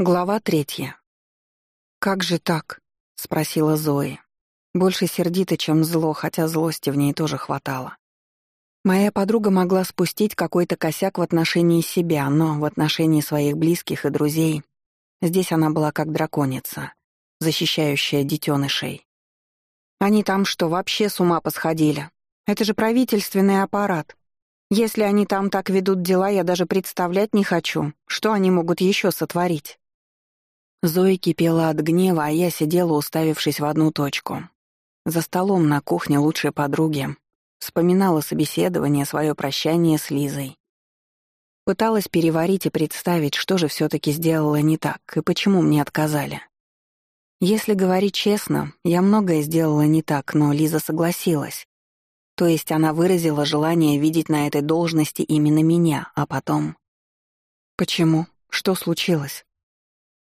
Глава третья. «Как же так?» — спросила Зои. Больше сердито, чем зло, хотя злости в ней тоже хватало. Моя подруга могла спустить какой-то косяк в отношении себя, но в отношении своих близких и друзей здесь она была как драконица, защищающая детенышей. «Они там что, вообще с ума посходили? Это же правительственный аппарат. Если они там так ведут дела, я даже представлять не хочу, что они могут еще сотворить». Зоя кипела от гнева, а я сидела, уставившись в одну точку. За столом на кухне лучшей подруги. Вспоминала собеседование, свое прощание с Лизой. Пыталась переварить и представить, что же все таки сделала не так и почему мне отказали. Если говорить честно, я многое сделала не так, но Лиза согласилась. То есть она выразила желание видеть на этой должности именно меня, а потом... Почему? Что случилось?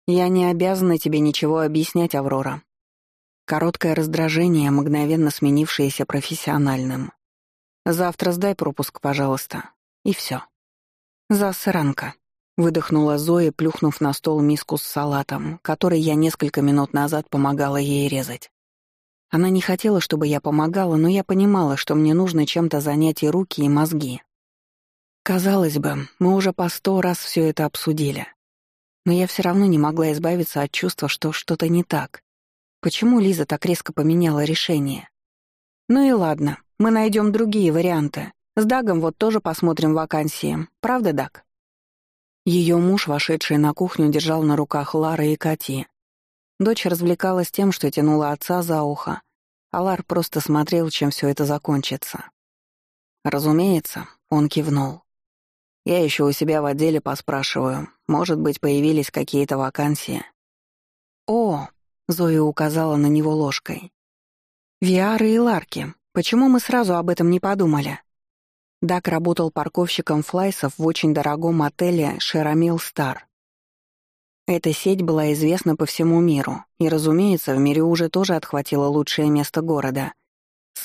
Я не обязана тебе ничего объяснять, Аврора. Короткое раздражение, мгновенно сменившееся профессиональным. Завтра сдай пропуск, пожалуйста. И все. Засранка. Выдохнула Зоя, плюхнув на стол миску с салатом, который я несколько минут назад помогала ей резать. Она не хотела, чтобы я помогала, но я понимала, что мне нужно чем-то занять и руки, и мозги. Казалось бы, мы уже по сто раз все это обсудили но я все равно не могла избавиться от чувства, что что-то не так. Почему Лиза так резко поменяла решение? Ну и ладно, мы найдем другие варианты. С Дагом вот тоже посмотрим вакансии. Правда, Даг? Ее муж, вошедший на кухню, держал на руках Лары и Кати. Дочь развлекалась тем, что тянула отца за ухо, а Лар просто смотрел, чем все это закончится. Разумеется, он кивнул. Я еще у себя в отделе поспрашиваю. Может быть, появились какие-то вакансии. О, Зоя указала на него ложкой. Виары и Ларки. Почему мы сразу об этом не подумали? Дак работал парковщиком флайсов в очень дорогом отеле «Шерамил Стар». Эта сеть была известна по всему миру, и, разумеется, в мире уже тоже отхватила лучшее место города —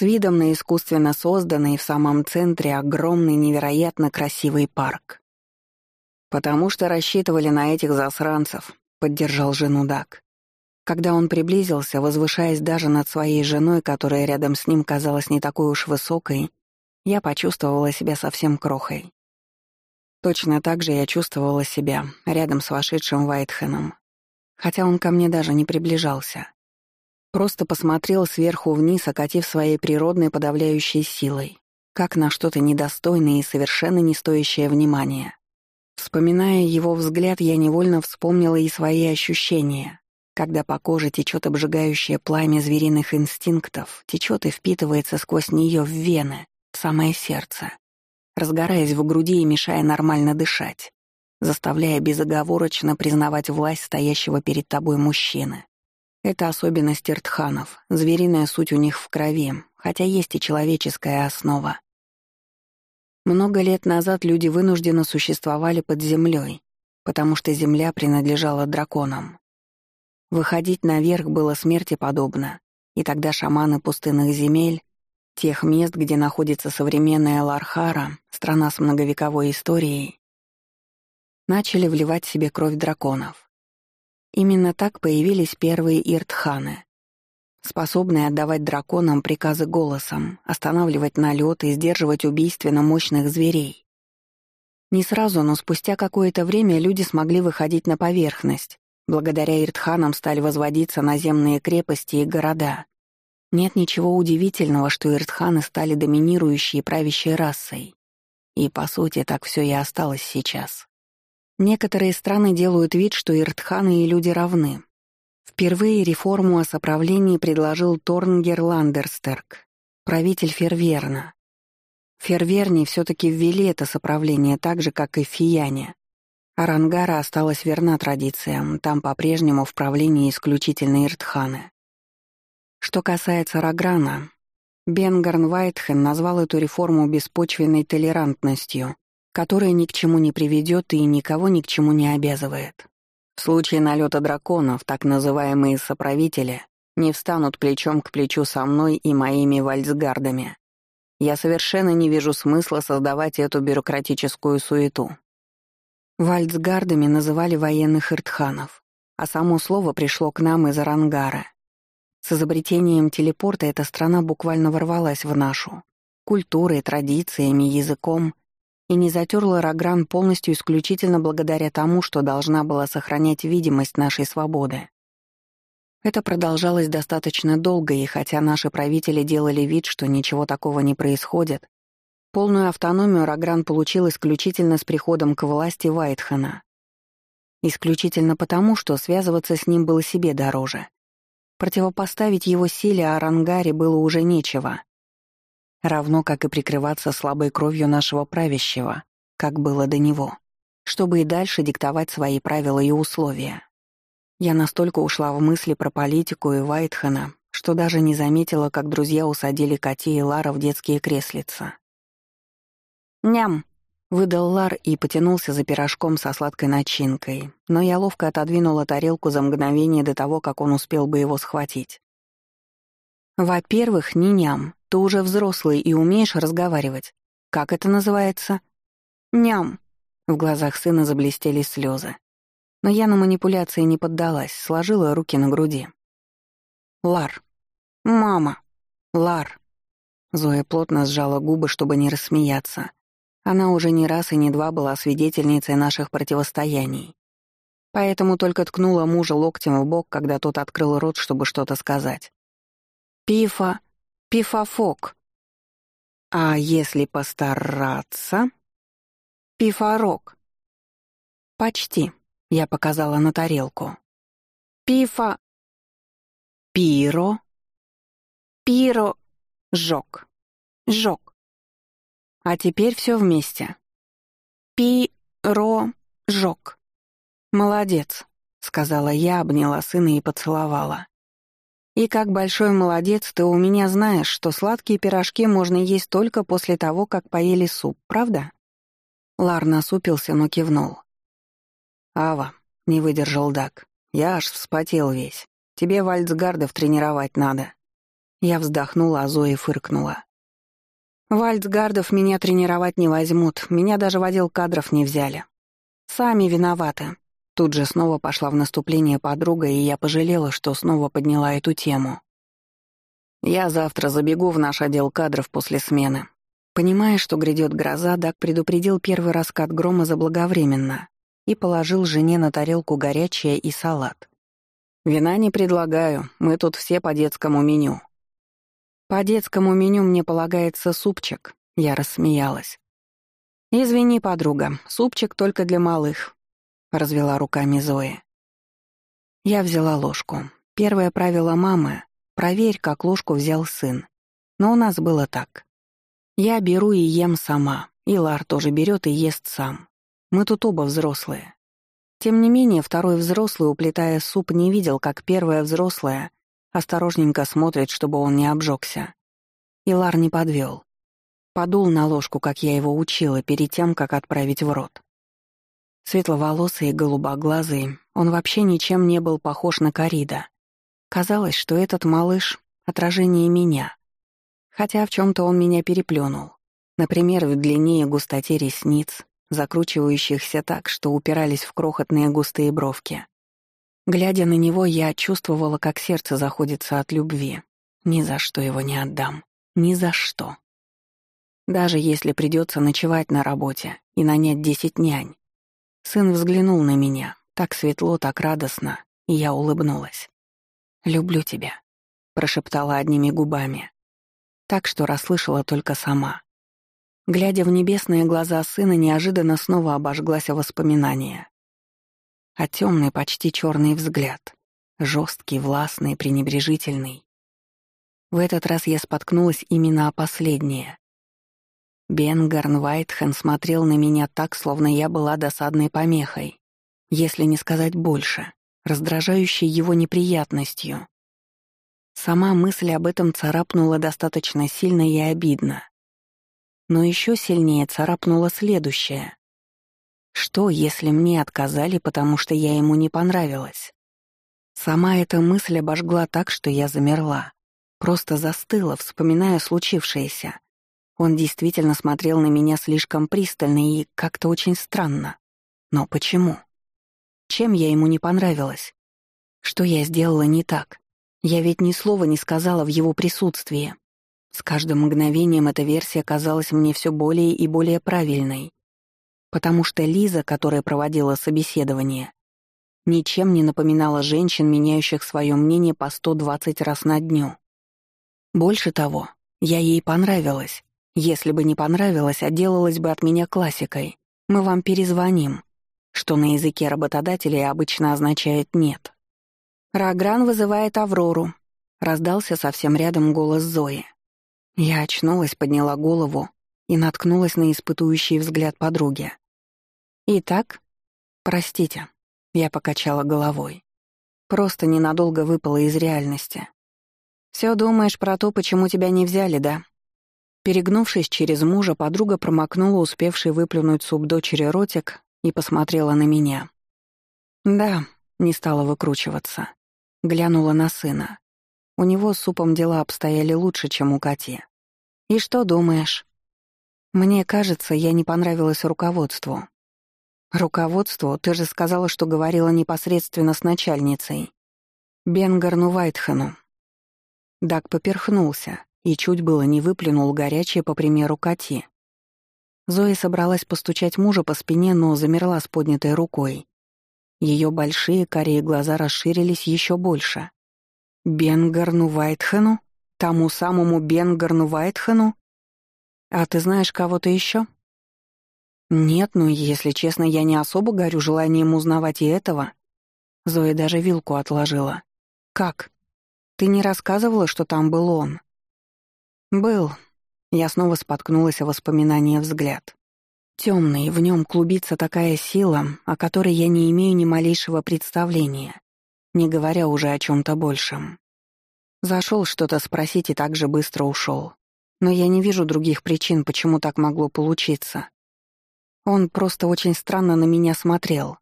с видом на искусственно созданный в самом центре огромный невероятно красивый парк. «Потому что рассчитывали на этих засранцев», — поддержал жену Дак. Когда он приблизился, возвышаясь даже над своей женой, которая рядом с ним казалась не такой уж высокой, я почувствовала себя совсем крохой. Точно так же я чувствовала себя рядом с вошедшим Вайтхеном, хотя он ко мне даже не приближался. Просто посмотрел сверху вниз, окатив своей природной подавляющей силой, как на что-то недостойное и совершенно не стоящее внимания. Вспоминая его взгляд, я невольно вспомнила и свои ощущения, когда по коже течет обжигающее пламя звериных инстинктов, течет и впитывается сквозь нее в вены, в самое сердце, разгораясь в груди и мешая нормально дышать, заставляя безоговорочно признавать власть стоящего перед тобой мужчины. Это особенность иртханов. Звериная суть у них в крови, хотя есть и человеческая основа. Много лет назад люди вынужденно существовали под землей, потому что земля принадлежала драконам. Выходить наверх было смерти подобно, и тогда шаманы пустынных земель, тех мест, где находится современная Лархара, страна с многовековой историей, начали вливать себе кровь драконов. Именно так появились первые иртханы, способные отдавать драконам приказы голосом, останавливать налеты, сдерживать убийственно мощных зверей. Не сразу, но спустя какое-то время люди смогли выходить на поверхность. Благодаря иртханам стали возводиться наземные крепости и города. Нет ничего удивительного, что иртханы стали доминирующей правящей расой. И, по сути, так все и осталось сейчас. Некоторые страны делают вид, что иртханы и люди равны. Впервые реформу о соправлении предложил Торнгер Ландерстерк, правитель Ферверна. Ферверни все-таки ввели это соправление так же, как и фияне. Арангара осталась верна традициям, там по-прежнему в правлении исключительно иртханы. Что касается Раграна, Бенгарн Вайтхен назвал эту реформу беспочвенной толерантностью которое ни к чему не приведет и никого ни к чему не обязывает. В случае налета драконов, так называемые соправители, не встанут плечом к плечу со мной и моими вальсгардами. Я совершенно не вижу смысла создавать эту бюрократическую суету. Вальцгардами называли военных иртханов, а само слово пришло к нам из Арангара. С изобретением телепорта эта страна буквально ворвалась в нашу. Культурой, традициями, языком и не затерла Рогран полностью исключительно благодаря тому, что должна была сохранять видимость нашей свободы. Это продолжалось достаточно долго, и хотя наши правители делали вид, что ничего такого не происходит, полную автономию Рогран получил исключительно с приходом к власти Вайтхана. Исключительно потому, что связываться с ним было себе дороже. Противопоставить его силе Арангаре было уже нечего — равно как и прикрываться слабой кровью нашего правящего, как было до него, чтобы и дальше диктовать свои правила и условия. Я настолько ушла в мысли про политику и Вайтхана, что даже не заметила, как друзья усадили Кати и Лара в детские креслица. «Ням!» — выдал Лар и потянулся за пирожком со сладкой начинкой, но я ловко отодвинула тарелку за мгновение до того, как он успел бы его схватить. «Во-первых, не ням, ты уже взрослый и умеешь разговаривать. Как это называется?» «Ням». В глазах сына заблестели слезы. Но я на манипуляции не поддалась, сложила руки на груди. «Лар». «Мама». «Лар». Зоя плотно сжала губы, чтобы не рассмеяться. Она уже не раз и не два была свидетельницей наших противостояний. Поэтому только ткнула мужа локтем в бок, когда тот открыл рот, чтобы что-то сказать. «Пифа», Пифофок. А если постараться? Пифорок. Почти, я показала на тарелку. Пифа... Пиро. Пиро... Жок. Жок. А теперь все вместе. Пи-ро... Жок. Молодец, сказала я, обняла сына и поцеловала. И как большой молодец, ты у меня знаешь, что сладкие пирожки можно есть только после того, как поели суп, правда?» Лар насупился, но кивнул. «Ава», — не выдержал Дак, — «я аж вспотел весь. Тебе вальцгардов тренировать надо». Я вздохнула, а Зоя фыркнула. «Вальцгардов меня тренировать не возьмут, меня даже в отдел кадров не взяли. Сами виноваты. Тут же снова пошла в наступление подруга, и я пожалела, что снова подняла эту тему. «Я завтра забегу в наш отдел кадров после смены». Понимая, что грядет гроза, Дак предупредил первый раскат грома заблаговременно и положил жене на тарелку горячее и салат. «Вина не предлагаю, мы тут все по детскому меню». «По детскому меню мне полагается супчик», — я рассмеялась. «Извини, подруга, супчик только для малых, — развела руками Зоя. Я взяла ложку. Первое правило мамы — проверь, как ложку взял сын. Но у нас было так. Я беру и ем сама, и Лар тоже берет и ест сам. Мы тут оба взрослые. Тем не менее, второй взрослый, уплетая суп, не видел, как первая взрослая осторожненько смотрит, чтобы он не обжегся. И Лар не подвел. Подул на ложку, как я его учила, перед тем, как отправить в рот. Светловолосый и голубоглазый, он вообще ничем не был похож на Карида. Казалось, что этот малыш — отражение меня. Хотя в чем то он меня переплюнул. Например, в длине и густоте ресниц, закручивающихся так, что упирались в крохотные густые бровки. Глядя на него, я чувствовала, как сердце заходится от любви. Ни за что его не отдам. Ни за что. Даже если придется ночевать на работе и нанять десять нянь, Сын взглянул на меня. Так светло, так радостно. И я улыбнулась. «Люблю тебя», — прошептала одними губами. Так что расслышала только сама. Глядя в небесные глаза сына, неожиданно снова обожглась воспоминание. А темный, почти черный взгляд. Жесткий, властный, пренебрежительный. В этот раз я споткнулась именно о последнее. Бен Гарнвайтхен смотрел на меня так, словно я была досадной помехой, если не сказать больше, раздражающей его неприятностью. Сама мысль об этом царапнула достаточно сильно и обидно. Но еще сильнее царапнула следующее. Что, если мне отказали, потому что я ему не понравилась? Сама эта мысль обожгла так, что я замерла. Просто застыла, вспоминая случившееся — он действительно смотрел на меня слишком пристально и как-то очень странно. Но почему? Чем я ему не понравилась? Что я сделала не так? Я ведь ни слова не сказала в его присутствии. С каждым мгновением эта версия казалась мне все более и более правильной. Потому что Лиза, которая проводила собеседование, ничем не напоминала женщин, меняющих свое мнение по 120 раз на дню. Больше того, я ей понравилась. Если бы не понравилось, отделалась бы от меня классикой. Мы вам перезвоним, что на языке работодателей обычно означает «нет». Рагран вызывает Аврору. Раздался совсем рядом голос Зои. Я очнулась, подняла голову и наткнулась на испытующий взгляд подруги. «Итак?» «Простите», — я покачала головой. «Просто ненадолго выпала из реальности. Все думаешь про то, почему тебя не взяли, да?» Перегнувшись через мужа, подруга промокнула успевший выплюнуть суп дочери ротик и посмотрела на меня. «Да», — не стала выкручиваться. Глянула на сына. У него с супом дела обстояли лучше, чем у Кати. «И что думаешь?» «Мне кажется, я не понравилась руководству». «Руководству? Ты же сказала, что говорила непосредственно с начальницей». «Бенгарну Вайтхену». Дак поперхнулся и чуть было не выплюнул горячее, по примеру, коти. Зоя собралась постучать мужа по спине, но замерла с поднятой рукой. Ее большие карие глаза расширились еще больше. «Бенгарну Вайтхену? Тому самому Бенгарну Вайтхену? А ты знаешь кого-то еще?» «Нет, ну, если честно, я не особо горю желанием узнавать и этого». Зоя даже вилку отложила. «Как? Ты не рассказывала, что там был он?» «Был». Я снова споткнулась о воспоминании взгляд. Темный, в нем клубится такая сила, о которой я не имею ни малейшего представления, не говоря уже о чем-то большем. Зашел что-то спросить и так же быстро ушел. Но я не вижу других причин, почему так могло получиться. Он просто очень странно на меня смотрел.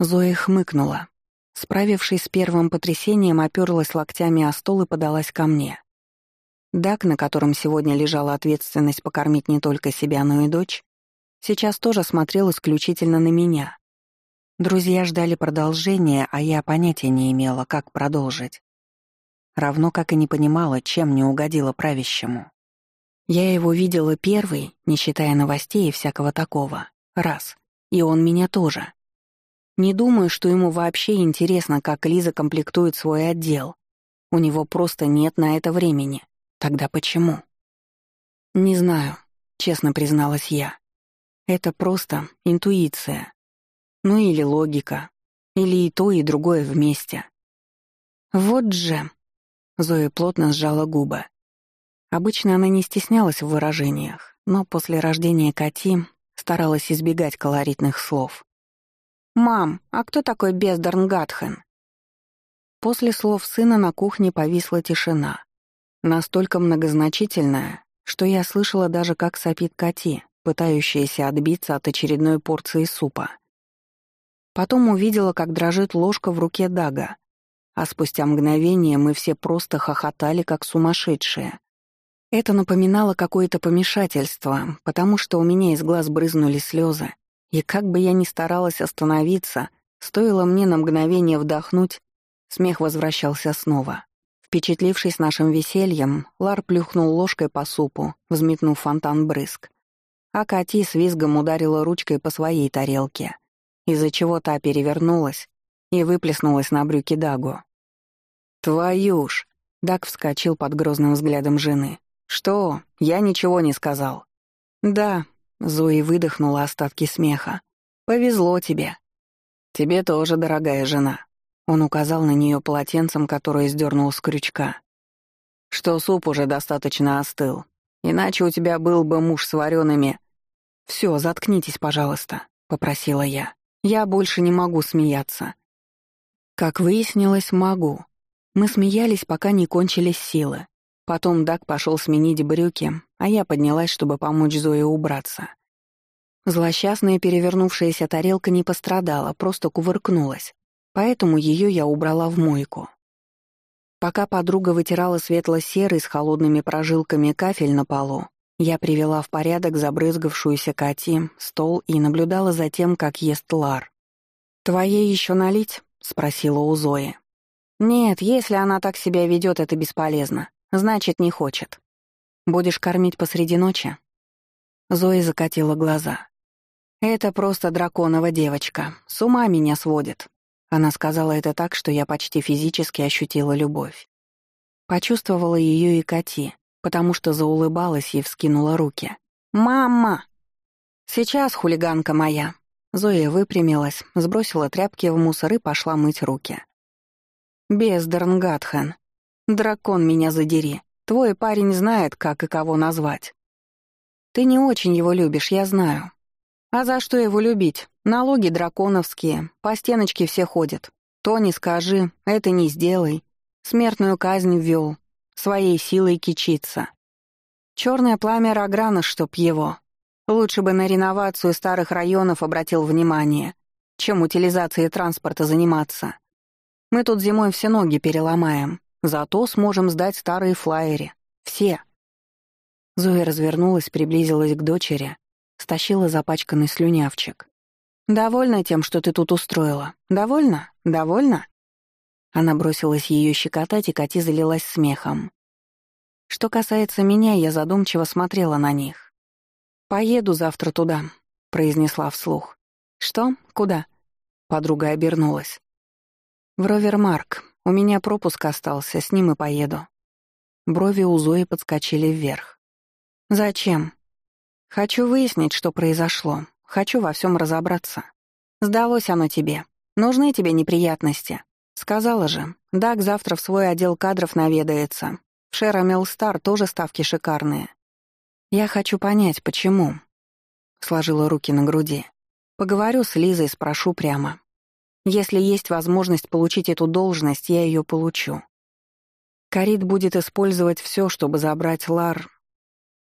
Зоя хмыкнула. Справившись с первым потрясением, оперлась локтями о стол и подалась ко мне. Дак, на котором сегодня лежала ответственность покормить не только себя, но и дочь, сейчас тоже смотрел исключительно на меня. Друзья ждали продолжения, а я понятия не имела, как продолжить. Равно как и не понимала, чем не угодила правящему. Я его видела первый, не считая новостей и всякого такого. Раз. И он меня тоже. Не думаю, что ему вообще интересно, как Лиза комплектует свой отдел. У него просто нет на это времени. Тогда почему? Не знаю, честно призналась я. Это просто интуиция. Ну или логика. Или и то, и другое вместе. Вот же. Зоя плотно сжала губы. Обычно она не стеснялась в выражениях, но после рождения Кати старалась избегать колоритных слов. «Мам, а кто такой Бездарнгатхен?» После слов сына на кухне повисла тишина настолько многозначительная, что я слышала даже, как сопит коти, пытающаяся отбиться от очередной порции супа. Потом увидела, как дрожит ложка в руке Дага, а спустя мгновение мы все просто хохотали, как сумасшедшие. Это напоминало какое-то помешательство, потому что у меня из глаз брызнули слезы, и как бы я ни старалась остановиться, стоило мне на мгновение вдохнуть, смех возвращался снова. Впечатлившись нашим весельем, Лар плюхнул ложкой по супу, взметнув фонтан брызг. А Кати с визгом ударила ручкой по своей тарелке, из-за чего та перевернулась и выплеснулась на брюки Дагу. «Твою ж!» — Даг вскочил под грозным взглядом жены. «Что? Я ничего не сказал». «Да», — Зои выдохнула остатки смеха. «Повезло тебе». «Тебе тоже, дорогая жена», он указал на нее полотенцем, которое сдернул с крючка. «Что суп уже достаточно остыл. Иначе у тебя был бы муж с вареными...» «Все, заткнитесь, пожалуйста», — попросила я. «Я больше не могу смеяться». Как выяснилось, могу. Мы смеялись, пока не кончились силы. Потом Дак пошел сменить брюки, а я поднялась, чтобы помочь Зое убраться. Злосчастная перевернувшаяся тарелка не пострадала, просто кувыркнулась. Поэтому ее я убрала в мойку. Пока подруга вытирала светло-серый с холодными прожилками кафель на полу, я привела в порядок забрызгавшуюся Кати, стол и наблюдала за тем, как ест Лар. «Твоей еще налить?» — спросила у Зои. «Нет, если она так себя ведет, это бесполезно. Значит, не хочет. Будешь кормить посреди ночи?» Зои закатила глаза. «Это просто драконова девочка. С ума меня сводит. Она сказала это так, что я почти физически ощутила любовь. Почувствовала ее и Кати, потому что заулыбалась и вскинула руки. «Мама!» «Сейчас, хулиганка моя!» Зоя выпрямилась, сбросила тряпки в мусор и пошла мыть руки. «Бездарн Гатхан! Дракон меня задери! Твой парень знает, как и кого назвать!» «Ты не очень его любишь, я знаю, а за что его любить? Налоги драконовские, по стеночке все ходят. То не скажи, это не сделай. Смертную казнь ввел, своей силой кичится. Черное пламя Рограна, чтоб его. Лучше бы на реновацию старых районов обратил внимание, чем утилизацией транспорта заниматься. Мы тут зимой все ноги переломаем, зато сможем сдать старые флайеры. Все. Зоя развернулась, приблизилась к дочери, стащила запачканный слюнявчик. «Довольна тем, что ты тут устроила? Довольна? Довольна?» Она бросилась ее щекотать, и Кати залилась смехом. Что касается меня, я задумчиво смотрела на них. «Поеду завтра туда», — произнесла вслух. «Что? Куда?» Подруга обернулась. «В Ровермарк. У меня пропуск остался, с ним и поеду». Брови у Зои подскочили вверх. «Зачем?» Хочу выяснить, что произошло. Хочу во всем разобраться. Сдалось оно тебе. Нужны тебе неприятности. Сказала же. Даг завтра в свой отдел кадров наведается. В Шера Стар тоже ставки шикарные. Я хочу понять, почему. Сложила руки на груди. Поговорю с Лизой, спрошу прямо. Если есть возможность получить эту должность, я ее получу. Карит будет использовать все, чтобы забрать Лар,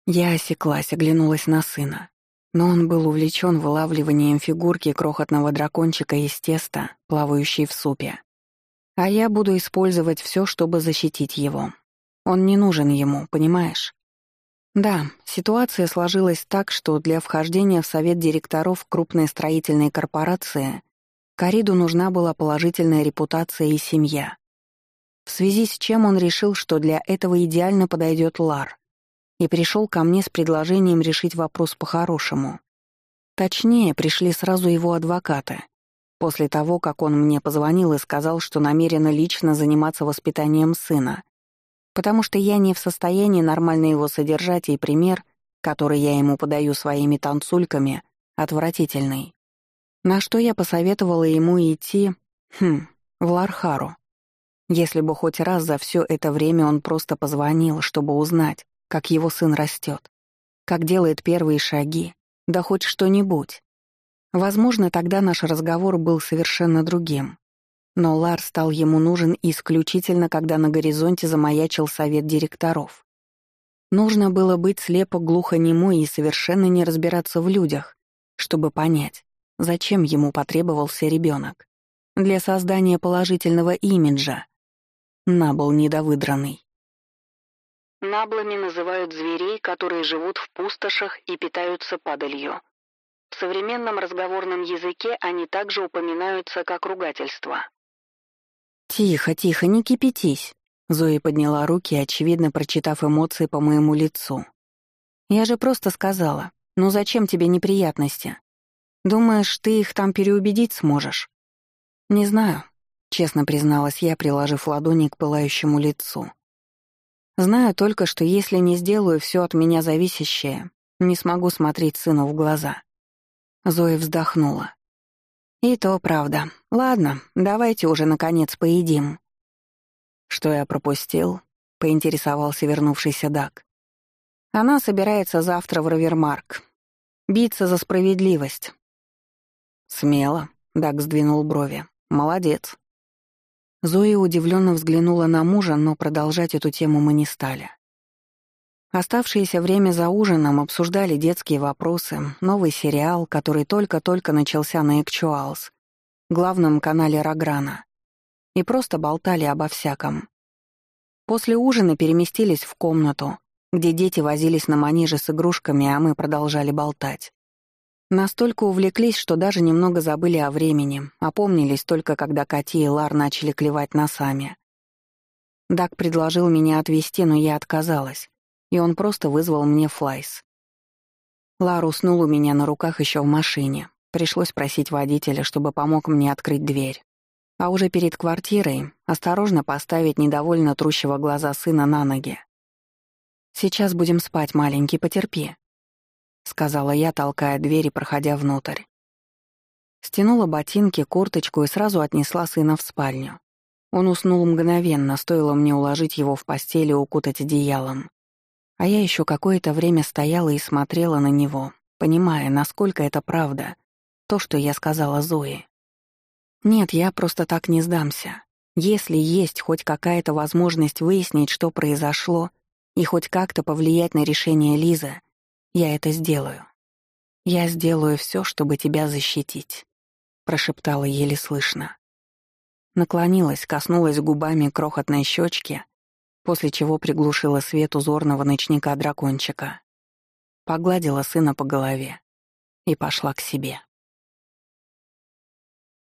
я осеклась, оглянулась на сына. Но он был увлечен вылавливанием фигурки крохотного дракончика из теста, плавающей в супе. А я буду использовать все, чтобы защитить его. Он не нужен ему, понимаешь? Да, ситуация сложилась так, что для вхождения в совет директоров крупной строительной корпорации Кариду нужна была положительная репутация и семья. В связи с чем он решил, что для этого идеально подойдет Лар — и пришел ко мне с предложением решить вопрос по-хорошему. Точнее, пришли сразу его адвокаты. После того, как он мне позвонил и сказал, что намерен лично заниматься воспитанием сына. Потому что я не в состоянии нормально его содержать, и пример, который я ему подаю своими танцульками, отвратительный. На что я посоветовала ему идти, хм, в Лархару. Если бы хоть раз за все это время он просто позвонил, чтобы узнать, как его сын растет, как делает первые шаги, да хоть что-нибудь. Возможно, тогда наш разговор был совершенно другим. Но Лар стал ему нужен исключительно, когда на горизонте замаячил совет директоров. Нужно было быть слепо глухонемой и совершенно не разбираться в людях, чтобы понять, зачем ему потребовался ребенок. Для создания положительного имиджа. Набл недовыдранный. Наблами называют зверей, которые живут в пустошах и питаются падалью. В современном разговорном языке они также упоминаются как ругательство. «Тихо, тихо, не кипятись!» Зои подняла руки, очевидно прочитав эмоции по моему лицу. «Я же просто сказала, ну зачем тебе неприятности? Думаешь, ты их там переубедить сможешь?» «Не знаю», — честно призналась я, приложив ладони к пылающему лицу. Знаю только, что если не сделаю все от меня зависящее, не смогу смотреть сыну в глаза». Зоя вздохнула. «И то правда. Ладно, давайте уже, наконец, поедим». «Что я пропустил?» — поинтересовался вернувшийся Дак. «Она собирается завтра в Равермарк. Биться за справедливость». «Смело», — Дак сдвинул брови. «Молодец». Зоя удивленно взглянула на мужа, но продолжать эту тему мы не стали. Оставшееся время за ужином обсуждали детские вопросы, новый сериал, который только-только начался на Экчуалс, главном канале Рограна, и просто болтали обо всяком. После ужина переместились в комнату, где дети возились на маниже с игрушками, а мы продолжали болтать. Настолько увлеклись, что даже немного забыли о времени, опомнились только, когда Кати и Лар начали клевать носами. Дак предложил меня отвезти, но я отказалась, и он просто вызвал мне флайс. Лар уснул у меня на руках еще в машине. Пришлось просить водителя, чтобы помог мне открыть дверь. А уже перед квартирой осторожно поставить недовольно трущего глаза сына на ноги. «Сейчас будем спать, маленький, потерпи», — сказала я, толкая дверь и проходя внутрь. Стянула ботинки, курточку и сразу отнесла сына в спальню. Он уснул мгновенно, стоило мне уложить его в постель и укутать одеялом. А я еще какое-то время стояла и смотрела на него, понимая, насколько это правда, то, что я сказала Зои. Нет, я просто так не сдамся. Если есть хоть какая-то возможность выяснить, что произошло, и хоть как-то повлиять на решение Лизы, я это сделаю. Я сделаю все, чтобы тебя защитить», — прошептала еле слышно. Наклонилась, коснулась губами крохотной щечки, после чего приглушила свет узорного ночника дракончика. Погладила сына по голове и пошла к себе.